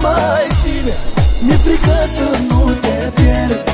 mai ține. Mi-e frică să nu te pierd.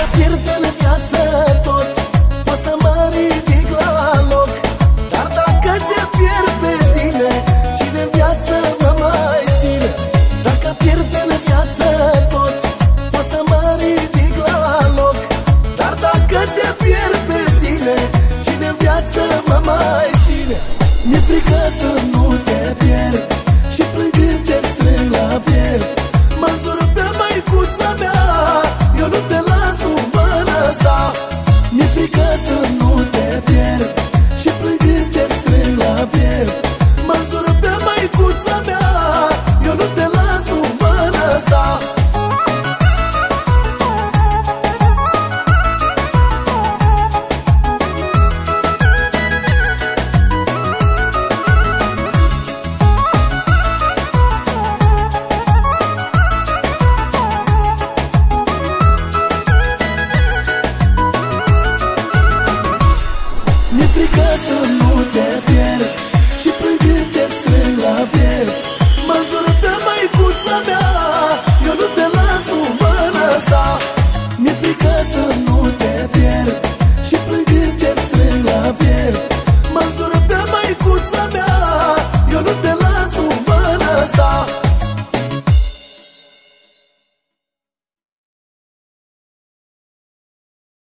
să pierd în viață tot O să mă ridic la Dar dacă te pierd pe tine Cine în viață mă mai ține? Dacă pierd în viață tot O să mă ridic la Dar dacă te pierd pe tine Cine în viață mă mai ține? Mi-e frică să Măsură pe măicuța mea Eu nu te las, nu mă lăsa. Să nu te